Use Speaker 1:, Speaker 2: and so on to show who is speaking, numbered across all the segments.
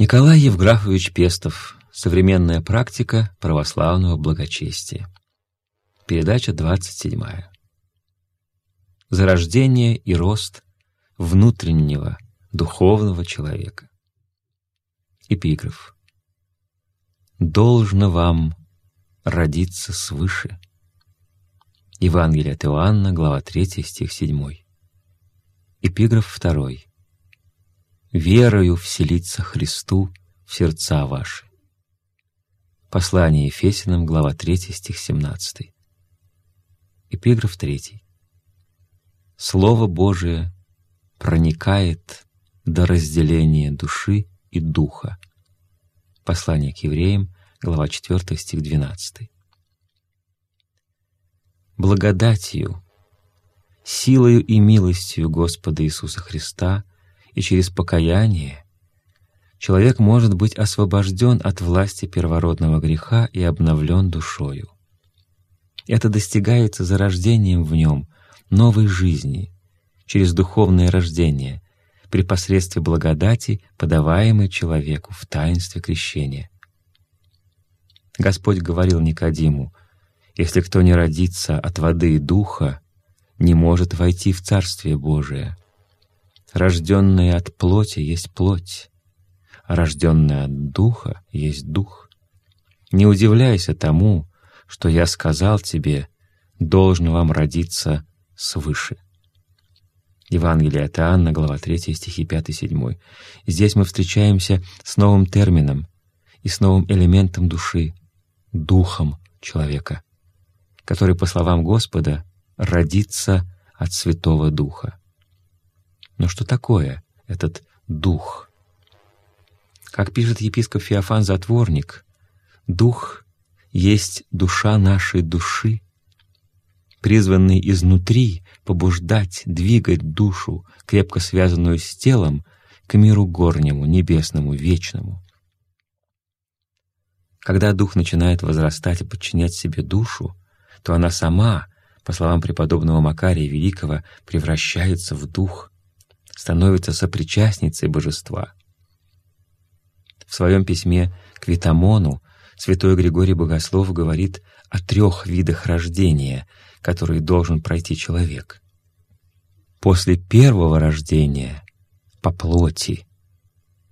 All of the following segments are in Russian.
Speaker 1: Николай Евграфович Пестов. Современная практика православного благочестия. Передача 27. Зарождение и рост внутреннего духовного человека. Эпиграф. «Должно вам родиться свыше». Евангелие от Иоанна, глава 3, стих 7. Эпиграф 2. «Верою вселиться Христу в сердца ваши». Послание Ефесиным, глава 3, стих 17. Эпиграф 3. Слово Божие проникает до разделения души и духа. Послание к евреям, глава 4, стих 12. Благодатью, силою и милостью Господа Иисуса Христа и через покаяние человек может быть освобожден от власти первородного греха и обновлен душою. Это достигается зарождением в нем новой жизни, через духовное рождение, при посредстве благодати, подаваемой человеку в таинстве крещения. Господь говорил Никодиму, «Если кто не родится от воды и духа, не может войти в Царствие Божие. Рожденное от плоти есть плоть, а рожденное от духа есть дух. Не удивляйся тому, что я сказал тебе, должно вам родиться свыше». Евангелие от Иоанна, глава 3, стихи 5-7. Здесь мы встречаемся с новым термином и с новым элементом души, духом человека, который, по словам Господа, родится от Святого Духа. Но что такое этот Дух? Как пишет епископ Феофан Затворник, Дух есть душа нашей души, призванный изнутри побуждать, двигать душу, крепко связанную с телом, к миру горнему, небесному, вечному. Когда дух начинает возрастать и подчинять себе душу, то она сама, по словам преподобного Макария Великого, превращается в дух, становится сопричастницей божества. В своем письме к Витамону святой Григорий Богослов говорит о трех видах рождения, которые должен пройти человек. После первого рождения, по плоти,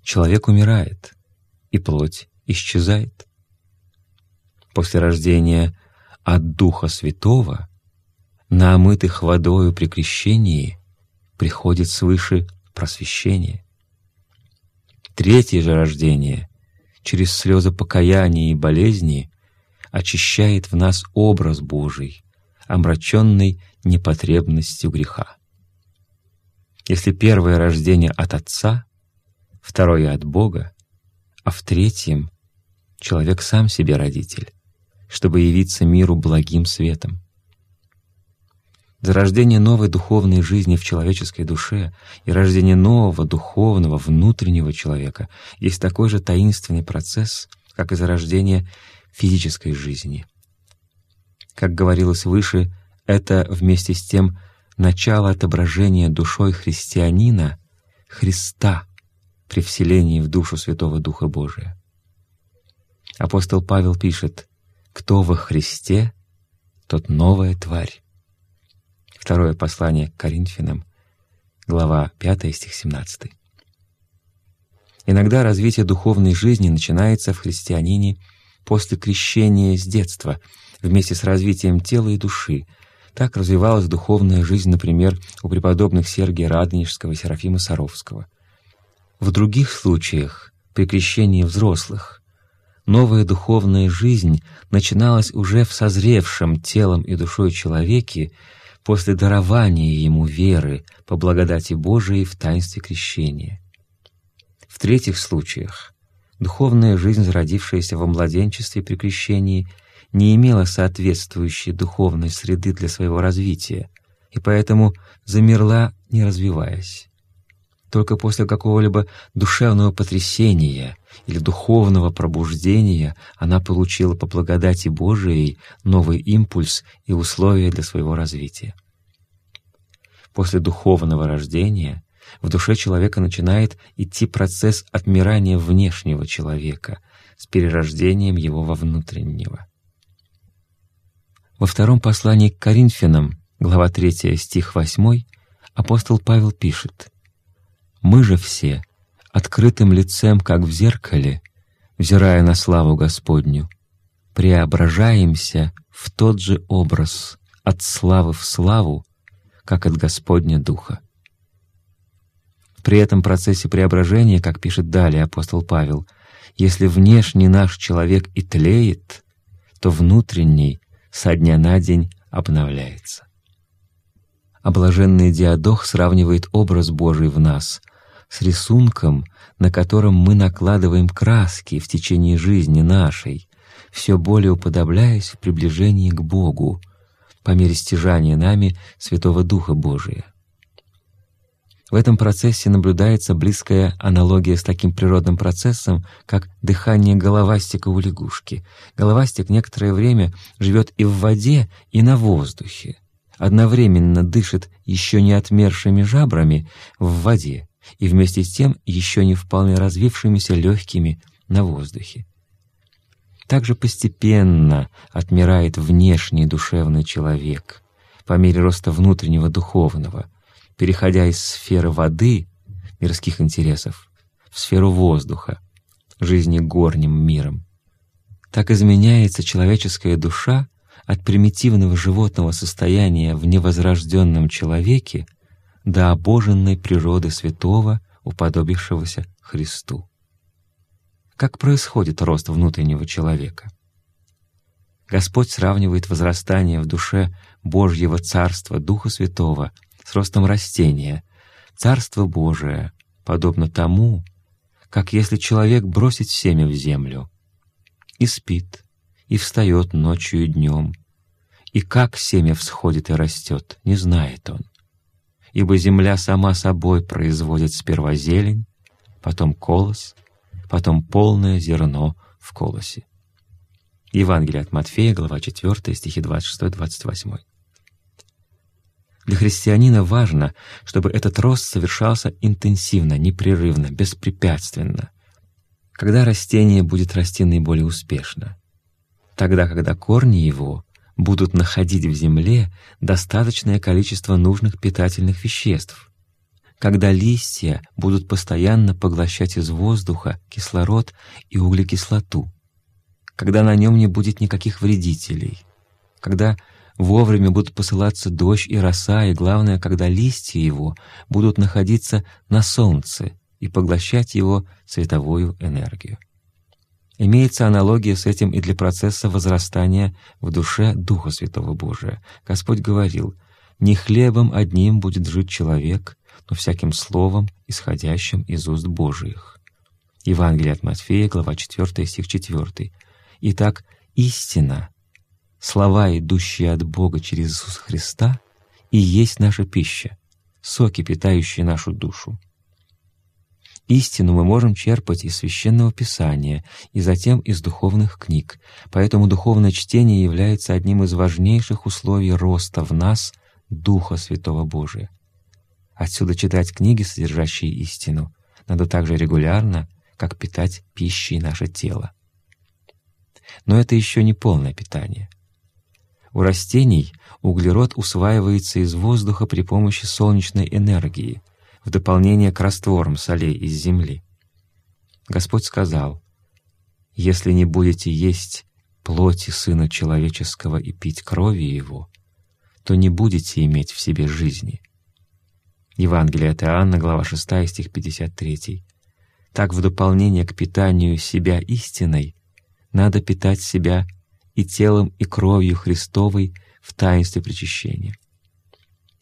Speaker 1: человек умирает, и плоть исчезает. После рождения от Духа Святого на омытых водою при крещении приходит свыше просвещение. Третье же рождение через слезы покаяния и болезни очищает в нас образ Божий, омраченный непотребностью греха. Если первое рождение от Отца, второе от Бога, а в третьем человек сам себе родитель, чтобы явиться миру благим светом. Зарождение новой духовной жизни в человеческой душе и рождение нового духовного внутреннего человека есть такой же таинственный процесс, как и зарождение физической жизни. Как говорилось выше, это вместе с тем начало отображения душой христианина Христа при вселении в душу Святого Духа Божия. Апостол Павел пишет, «Кто во Христе, тот новая тварь». Второе послание к Коринфянам, глава 5, стих 17. Иногда развитие духовной жизни начинается в христианине после крещения с детства, вместе с развитием тела и души. Так развивалась духовная жизнь, например, у преподобных Сергия Радонежского и Серафима Саровского. В других случаях, при крещении взрослых, новая духовная жизнь начиналась уже в созревшем телом и душой человеке после дарования ему веры по благодати Божией в таинстве крещения. В третьих случаях духовная жизнь, зародившаяся во младенчестве при крещении, не имела соответствующей духовной среды для своего развития и поэтому замерла, не развиваясь. Только после какого-либо душевного потрясения или духовного пробуждения она получила по благодати Божией новый импульс и условия для своего развития. После духовного рождения в душе человека начинает идти процесс отмирания внешнего человека с перерождением его во внутреннего. Во втором послании к Коринфянам, глава 3, стих 8, апостол Павел пишет «Мы же все, открытым лицем, как в зеркале, взирая на славу Господню, преображаемся в тот же образ, от славы в славу, как от Господня Духа». При этом процессе преображения, как пишет далее апостол Павел, если внешний наш человек и тлеет, то внутренний со дня на день обновляется. А блаженный Диадох сравнивает образ Божий в нас с рисунком, на котором мы накладываем краски в течение жизни нашей, все более уподобляясь в приближении к Богу, по мере стяжания нами Святого Духа Божия. В этом процессе наблюдается близкая аналогия с таким природным процессом, как дыхание головастика у лягушки. Головастик некоторое время живет и в воде, и на воздухе. Одновременно дышит еще не отмершими жабрами в воде и вместе с тем еще не вполне развившимися легкими на воздухе. Также постепенно отмирает внешний душевный человек по мере роста внутреннего духовного — переходя из сферы воды, мирских интересов, в сферу воздуха, жизни горним миром. Так изменяется человеческая душа от примитивного животного состояния в невозрожденном человеке до обоженной природы святого, уподобившегося Христу. Как происходит рост внутреннего человека? Господь сравнивает возрастание в душе Божьего Царства Духа Святого с ростом растения. Царство Божие подобно тому, как если человек бросит семя в землю и спит, и встает ночью и днем, и как семя всходит и растет, не знает он. Ибо земля сама собой производит сперва зелень, потом колос, потом полное зерно в колосе. Евангелие от Матфея, глава 4, стихи 26-28. Для христианина важно, чтобы этот рост совершался интенсивно, непрерывно, беспрепятственно. Когда растение будет расти наиболее успешно? Тогда, когда корни его будут находить в земле достаточное количество нужных питательных веществ, когда листья будут постоянно поглощать из воздуха кислород и углекислоту, когда на нем не будет никаких вредителей, когда Вовремя будут посылаться дождь и роса, и главное, когда листья его будут находиться на солнце и поглощать его световую энергию. Имеется аналогия с этим и для процесса возрастания в душе Духа Святого Божия. Господь говорил, «Не хлебом одним будет жить человек, но всяким словом, исходящим из уст Божиих». Евангелие от Матфея, глава 4, стих 4. Итак, истина слова, идущие от Бога через Иисуса Христа, и есть наша пища, соки, питающие нашу душу. Истину мы можем черпать из Священного Писания и затем из духовных книг, поэтому духовное чтение является одним из важнейших условий роста в нас Духа Святого Божия. Отсюда читать книги, содержащие истину, надо так же регулярно, как питать пищей наше тело. Но это еще не полное питание — у растений углерод усваивается из воздуха при помощи солнечной энергии, в дополнение к растворам солей из земли. Господь сказал, «Если не будете есть плоти Сына Человеческого и пить крови Его, то не будете иметь в себе жизни». Евангелие от Иоанна, глава 6, стих 53. Так в дополнение к питанию себя истиной надо питать себя и телом, и кровью Христовой в таинстве причащения.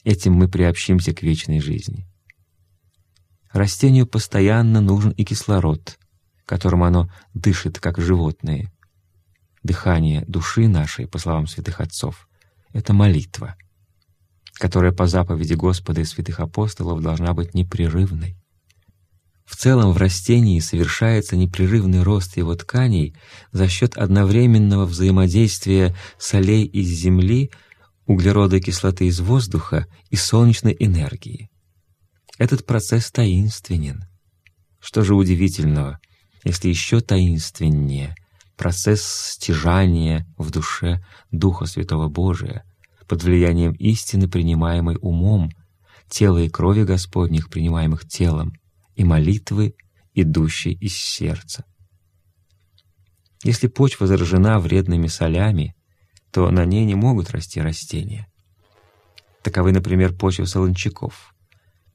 Speaker 1: Этим мы приобщимся к вечной жизни. Растению постоянно нужен и кислород, которым оно дышит, как животные. Дыхание души нашей, по словам святых отцов, — это молитва, которая по заповеди Господа и святых апостолов должна быть непрерывной. В целом в растении совершается непрерывный рост его тканей за счет одновременного взаимодействия солей из земли, углерода и кислоты из воздуха и солнечной энергии. Этот процесс таинственен. Что же удивительного, если еще таинственнее процесс стяжания в душе Духа Святого Божия под влиянием истины, принимаемой умом, тела и крови Господних, принимаемых телом, и молитвы, идущей из сердца. Если почва заражена вредными солями, то на ней не могут расти растения. Таковы, например, почвы солончаков.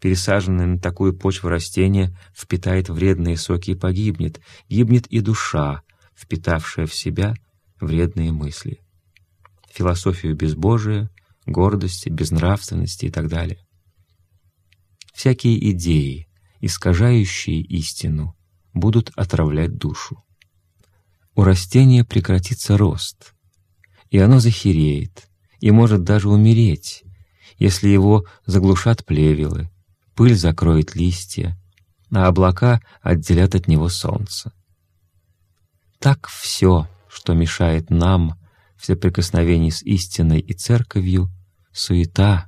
Speaker 1: Пересаженное на такую почву растение впитает вредные соки и погибнет. Гибнет и душа, впитавшая в себя вредные мысли. Философию безбожия, гордости, безнравственности и так далее. Всякие идеи, искажающие истину, будут отравлять душу. У растения прекратится рост, и оно захереет, и может даже умереть, если его заглушат плевелы, пыль закроет листья, а облака отделят от него солнце. Так все, что мешает нам в соприкосновении с истиной и церковью, суета,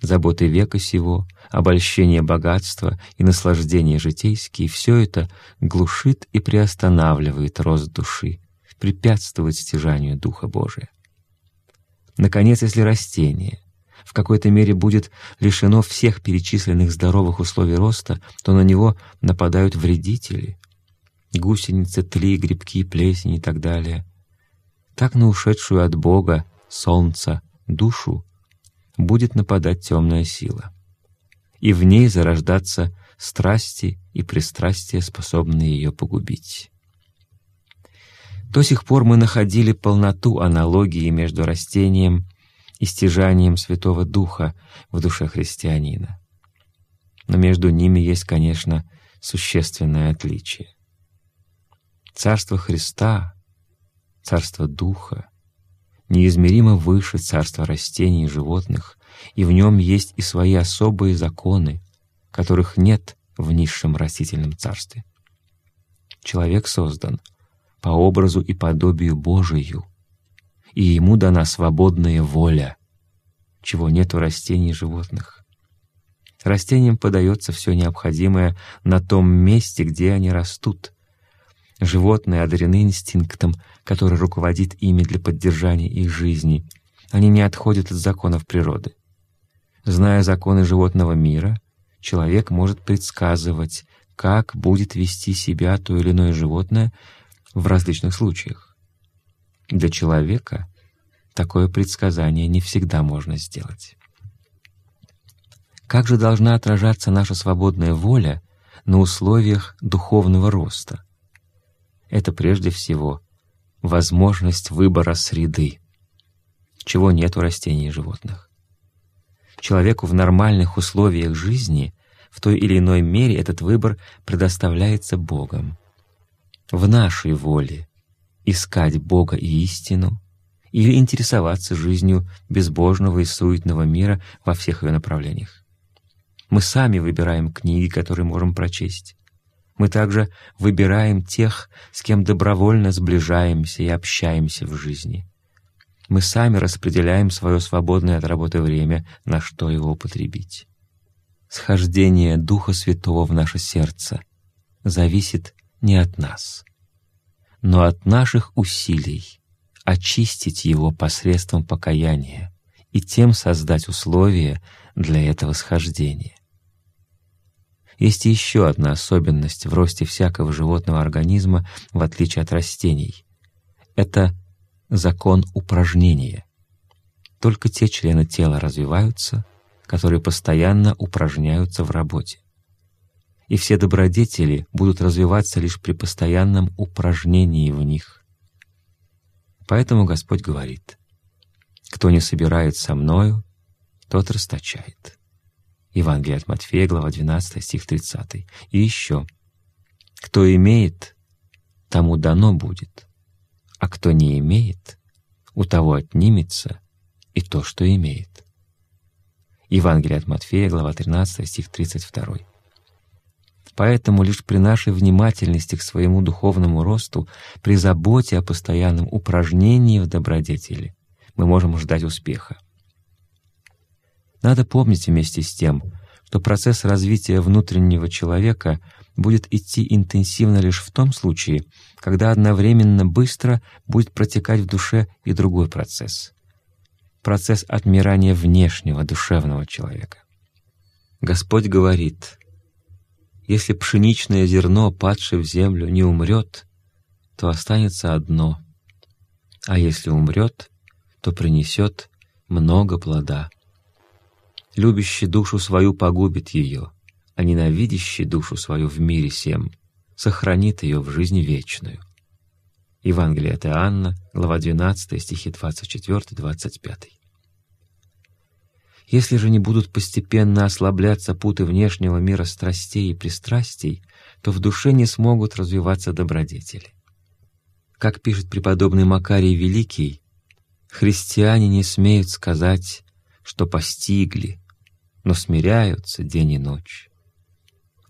Speaker 1: заботы века сего, обольщение богатства и наслаждение житейские — все это глушит и приостанавливает рост души, препятствует стяжанию Духа Божия. Наконец, если растение в какой-то мере будет лишено всех перечисленных здоровых условий роста, то на него нападают вредители — гусеницы, тли, грибки, плесень и так далее. Так на ушедшую от Бога, солнца, душу будет нападать темная сила, и в ней зарождаться страсти и пристрастия, способные ее погубить. До сих пор мы находили полноту аналогии между растением и стяжанием Святого Духа в душе христианина. Но между ними есть, конечно, существенное отличие. Царство Христа, Царство Духа, неизмеримо выше царства растений и животных, и в нем есть и свои особые законы, которых нет в низшем растительном царстве. Человек создан по образу и подобию Божию, и ему дана свободная воля, чего нет у растений и животных. Растениям подается все необходимое на том месте, где они растут. Животные одарены инстинктом, который руководит ими для поддержания их жизни. Они не отходят от законов природы. Зная законы животного мира, человек может предсказывать, как будет вести себя то или иное животное в различных случаях. Для человека такое предсказание не всегда можно сделать. Как же должна отражаться наша свободная воля на условиях духовного роста? Это прежде всего возможность выбора среды, чего нет у растений и животных. Человеку в нормальных условиях жизни в той или иной мере этот выбор предоставляется Богом. В нашей воле искать Бога и истину или интересоваться жизнью безбожного и суетного мира во всех ее направлениях. Мы сами выбираем книги, которые можем прочесть. Мы также выбираем тех, с кем добровольно сближаемся и общаемся в жизни. Мы сами распределяем свое свободное от работы время, на что его употребить. Схождение Духа Святого в наше сердце зависит не от нас — но от наших усилий очистить его посредством покаяния и тем создать условия для этого схождения. Есть еще одна особенность в росте всякого животного организма, в отличие от растений. Это закон упражнения. Только те члены тела развиваются, которые постоянно упражняются в работе и все добродетели будут развиваться лишь при постоянном упражнении в них. Поэтому Господь говорит, «Кто не собирает со Мною, тот расточает». Евангелие от Матфея, глава 12, стих 30. И еще, «Кто имеет, тому дано будет, а кто не имеет, у того отнимется и то, что имеет». Евангелие от Матфея, глава 13, стих 32. Поэтому лишь при нашей внимательности к своему духовному росту, при заботе о постоянном упражнении в добродетели, мы можем ждать успеха. Надо помнить вместе с тем, что процесс развития внутреннего человека будет идти интенсивно лишь в том случае, когда одновременно быстро будет протекать в душе и другой процесс — процесс отмирания внешнего душевного человека. Господь говорит, «Если пшеничное зерно, падшее в землю, не умрет, то останется одно, а если умрет, то принесет много плода. Любящий душу свою погубит ее, а ненавидящий душу свою в мире сем сохранит ее в жизни вечную. Евангелие от Иоанна, глава 12, стихи 24-25. Если же не будут постепенно ослабляться путы внешнего мира страстей и пристрастий, то в душе не смогут развиваться добродетели. Как пишет преподобный Макарий Великий, христиане не смеют сказать, что постигли, но смиряются день и ночь.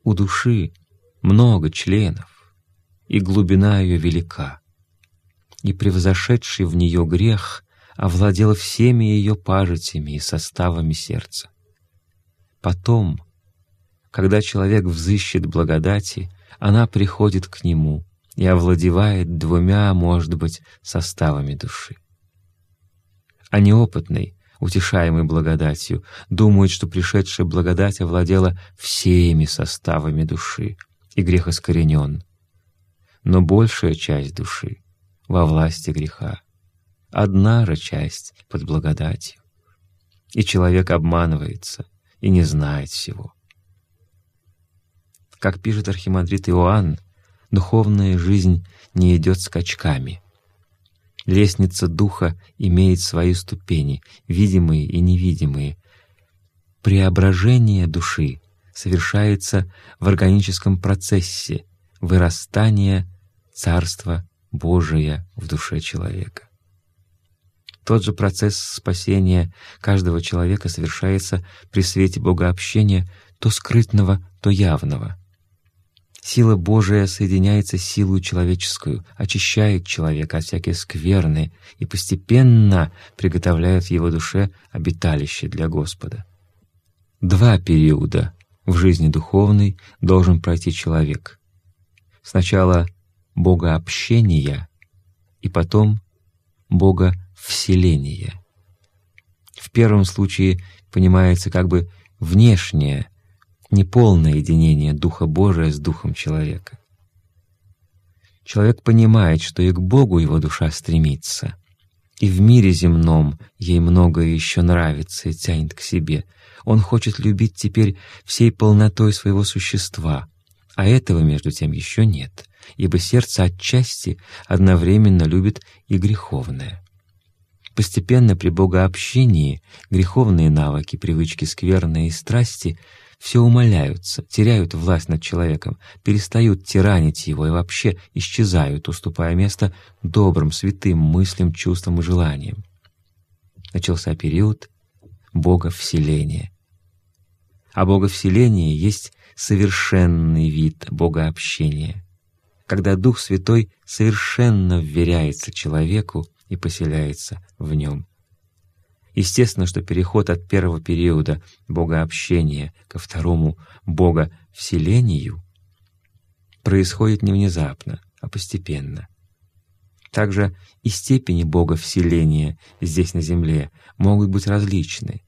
Speaker 1: У души много членов, и глубина ее велика, и превзошедший в нее грех овладел всеми ее пажитями и составами сердца. Потом, когда человек взыщет благодати, она приходит к нему и овладевает двумя, может быть, составами души. А неопытный, утешаемый благодатью, думает, что пришедшая благодать овладела всеми составами души, и грех искоренен. Но большая часть души во власти греха, одна же часть под благодатью. И человек обманывается и не знает всего. Как пишет архимандрит Иоанн, духовная жизнь не идет скачками. Лестница духа имеет свои ступени, видимые и невидимые. Преображение души совершается в органическом процессе вырастания Царства Божия в душе человека. Тот же процесс спасения каждого человека совершается при свете Богообщения то скрытного, то явного — Сила Божия соединяется с силой человеческую, очищает человека от всякой скверны и постепенно приготовляет в его душе обиталище для Господа. Два периода в жизни духовной должен пройти человек. Сначала богообщения и потом боговселения. В первом случае понимается как бы внешнее, неполное единение Духа Божия с Духом человека. Человек понимает, что и к Богу его душа стремится, и в мире земном ей многое еще нравится и тянет к себе. Он хочет любить теперь всей полнотой своего существа, а этого, между тем, еще нет, ибо сердце отчасти одновременно любит и греховное. Постепенно при богообщении греховные навыки, привычки скверные и страсти — все умаляются, теряют власть над человеком, перестают тиранить его и вообще исчезают, уступая место добрым, святым мыслям, чувствам и желаниям. Начался период Боговселения. А Боговселение есть совершенный вид Богообщения, когда Дух Святой совершенно вверяется человеку и поселяется в нем. Естественно, что переход от первого периода богообщения ко второму боговселению происходит не внезапно, а постепенно. Также и степени боговселения здесь на земле могут быть различны,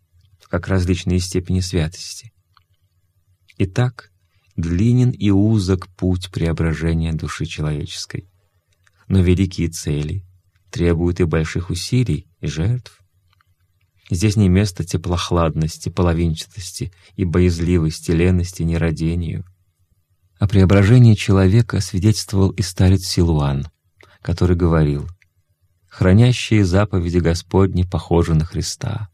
Speaker 1: как различные степени святости. Итак, длинен и узок путь преображения души человеческой, но великие цели требуют и больших усилий, и жертв. Здесь не место теплохладности, половинчатости и боязливости, лености, нерадению. О преображении человека свидетельствовал и старец Силуан, который говорил «Хранящие заповеди Господни похожи на Христа.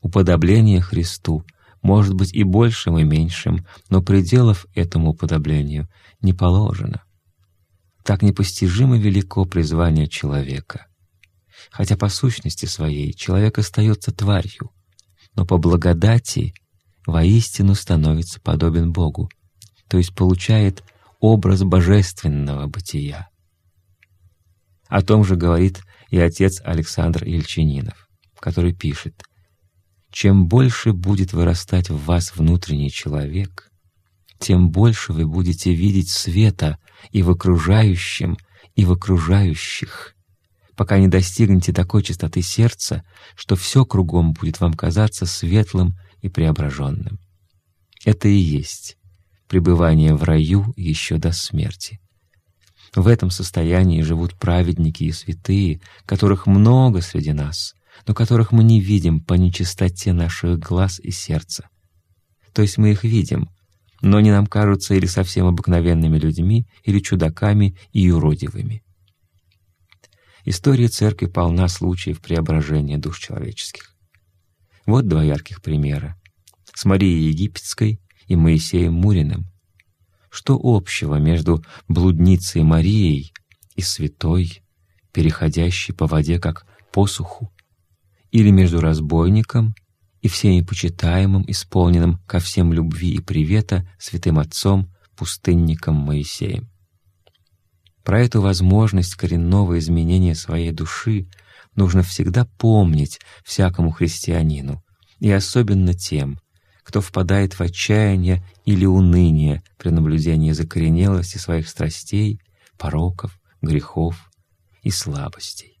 Speaker 1: Уподобление Христу может быть и большим, и меньшим, но пределов этому уподоблению не положено. Так непостижимо велико призвание человека — хотя по сущности своей человек остается тварью, но по благодати воистину становится подобен Богу, то есть получает образ божественного бытия. О том же говорит и отец Александр Ельчининов, который пишет чем больше будет вырастать в вас внутренний человек, тем больше вы будете видеть света и в окружающем, и в окружающих, пока не достигнете такой чистоты сердца, что все кругом будет вам казаться светлым и преображенным. Это и есть пребывание в раю еще до смерти. В этом состоянии живут праведники и святые, которых много среди нас, но которых мы не видим по нечистоте наших глаз и сердца. То есть мы их видим, но они нам кажутся или совсем обыкновенными людьми, или чудаками и юродивыми. История Церкви полна случаев преображения душ человеческих. Вот два ярких примера. С Марией Египетской и Моисеем Муриным. Что общего между блудницей Марией и святой, переходящей по воде как посуху, или между разбойником и всеми почитаемым, исполненным ко всем любви и привета святым отцом, пустынником Моисеем. Про эту возможность коренного изменения своей души нужно всегда помнить всякому христианину, и особенно тем, кто впадает в отчаяние или уныние при наблюдении закоренелости своих страстей, пороков, грехов и слабостей.